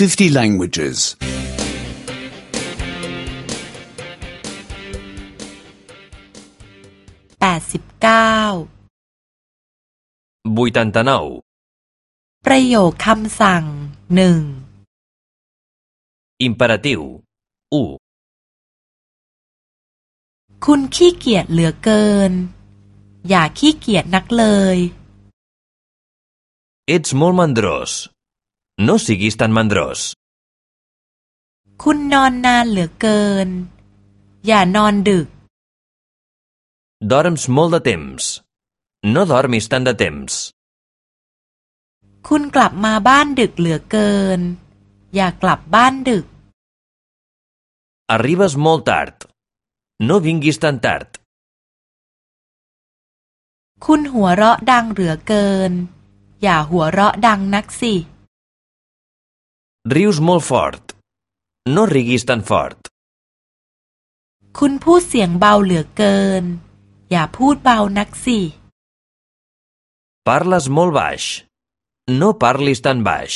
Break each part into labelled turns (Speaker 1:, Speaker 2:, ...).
Speaker 1: 50 languages.
Speaker 2: แปดสิบเก้า
Speaker 3: 89.
Speaker 2: ประโยคคำสั่งหนึ่ง
Speaker 3: Imperatiu. 1.
Speaker 2: คุณขี้เกียจเหลือเกิน อย่าขี้เกียจนักเลย
Speaker 3: Ets molt mandrós. No siguis tan mandrós.
Speaker 2: คุณนอนนานเหลือเกิน อย่านอนดึก
Speaker 3: Dorms molt de temps. No dormis tant de temps.
Speaker 2: คุณกลับมาบ้านดึกเหลือเกิน อย่ากลับบ้านดึก
Speaker 3: Arribes molt tard. No vinguis tan tard.
Speaker 2: คุณหัวเราะดังเหลือเกิน อย่าหัวเราะดังนักสิ
Speaker 3: Rius molt fort. No riguis tan fort.
Speaker 2: คุณพูดเสียงเบาเหลือเกิน อย่าพูดเบานักสิ
Speaker 3: Parles molt baix. No parlis tan baix.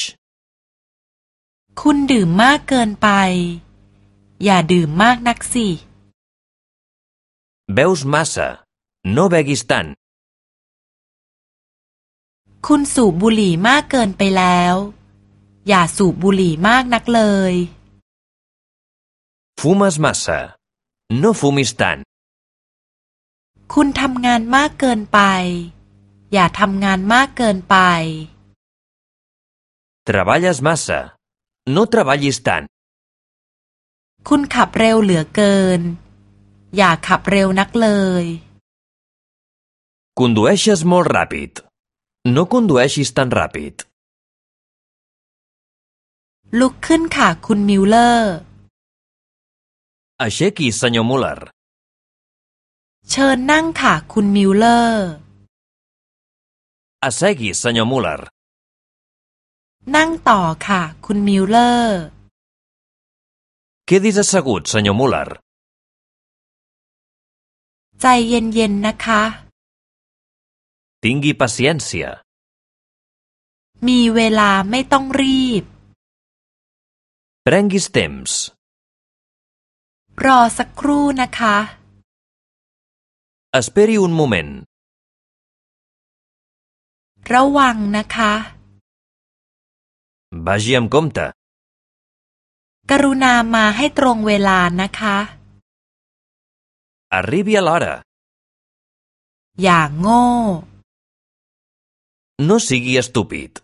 Speaker 2: คุณดื่มมากเกินไป อย่าดื่มมากนักสิ
Speaker 3: Beus massa. No beguis tant.
Speaker 2: คุณสูบบุหรี่มากเกินไปแล้ว อย่าสูบบุหรี่มากนักเลย
Speaker 3: Fumes massa. No fumis tant.
Speaker 2: คุณทำงานมากเกินไป อย่าทำงานมากเกินไป
Speaker 3: Treballes massa. No treballis tant.
Speaker 2: คุณขับเร็วเหลือเกิน อย่าขับเร็วนักเลย
Speaker 3: Condueixes molt ràpid. No condueixis tan ràpid.
Speaker 2: ลุกขึ้นค่ะคุณมิลเลอร์
Speaker 3: Aixequi, senyor Muller.
Speaker 2: เชิญนั่งค่ะคุณมิลเลอร์
Speaker 3: Assegui, senyor Muller.
Speaker 2: นั่งต่อค่ะคุณมิลเลอร์
Speaker 3: Quedis assegut, senyor Muller.
Speaker 2: ใจเย็นๆนะคะ
Speaker 3: Tingui paciència.
Speaker 2: มีเวลาไม่ต้องรีบ
Speaker 3: Prenguis temps.
Speaker 2: รอสักครู่นะคะ
Speaker 3: Esperi un moment.
Speaker 2: ระวังนะคะ
Speaker 3: Vagi amb compte.
Speaker 2: กรุณามาให้ตรงเวลานะคะ
Speaker 3: Arribi a l'hora.
Speaker 2: อย่างโง่
Speaker 3: No sigui estúpid.